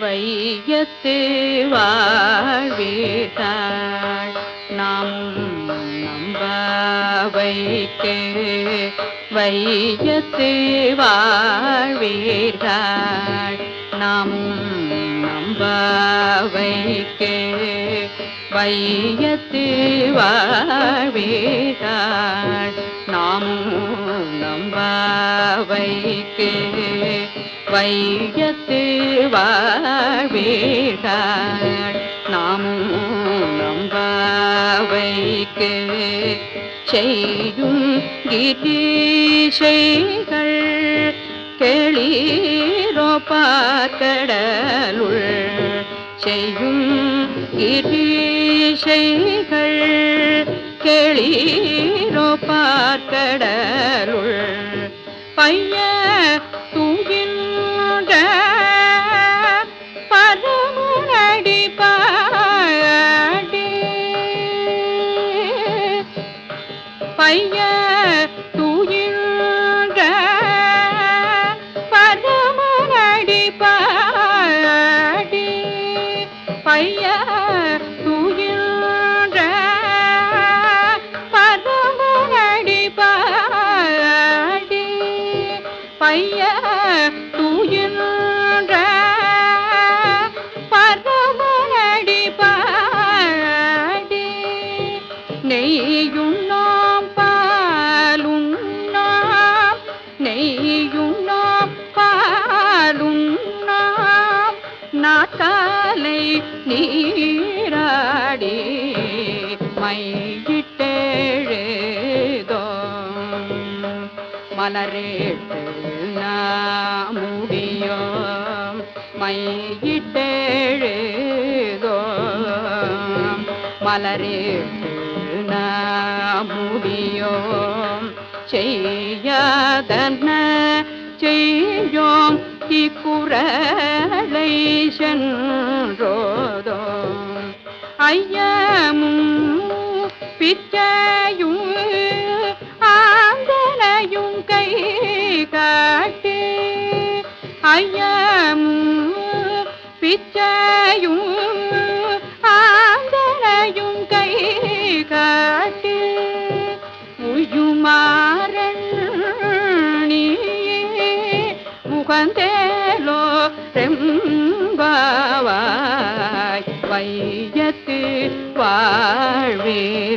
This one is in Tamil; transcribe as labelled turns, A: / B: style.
A: வையத்து வாழ்வீர்கள் நாம் நம்ப வைக்க வையத்து வாழ்வீர்கள் நாம் நம்ப வைக்க வையத்து வாழ்வீர்கள் நாமும் நம்ப வையத்து வாழ்வீர்கள் நாமும் நம்ப வைக்க செய்யும் கிரீஷைகள் கேளீரோ பார்க்கடலுள் செய்யும் கிரீஷைகள் கேளீரோ பார்க்கடலுள் பைய தூ பைய தூயின்ற பரமனடி பாடி. பைய தூயின்ற பரமனடி பாடி. பைய தூயின்ற காலை நீராடி மையிட்டெழுதோம் மலரேட்டு முடியோ. மையிட்டெழுதோம் மலரேட்டு முடியோ. செய்யாதன்ன செய்யோம் இக்குறளை சென்றோதோம். ஐயமும் பிச்சையும் ஆந்தலையும் கை காட்டு ஐயமும் பிச்சையும் ஆந்தலையும் கை காட்டு உயுமா முகந்தேலோ ரெம்பாவாய் வையத்து வாழ்வீர்கள்.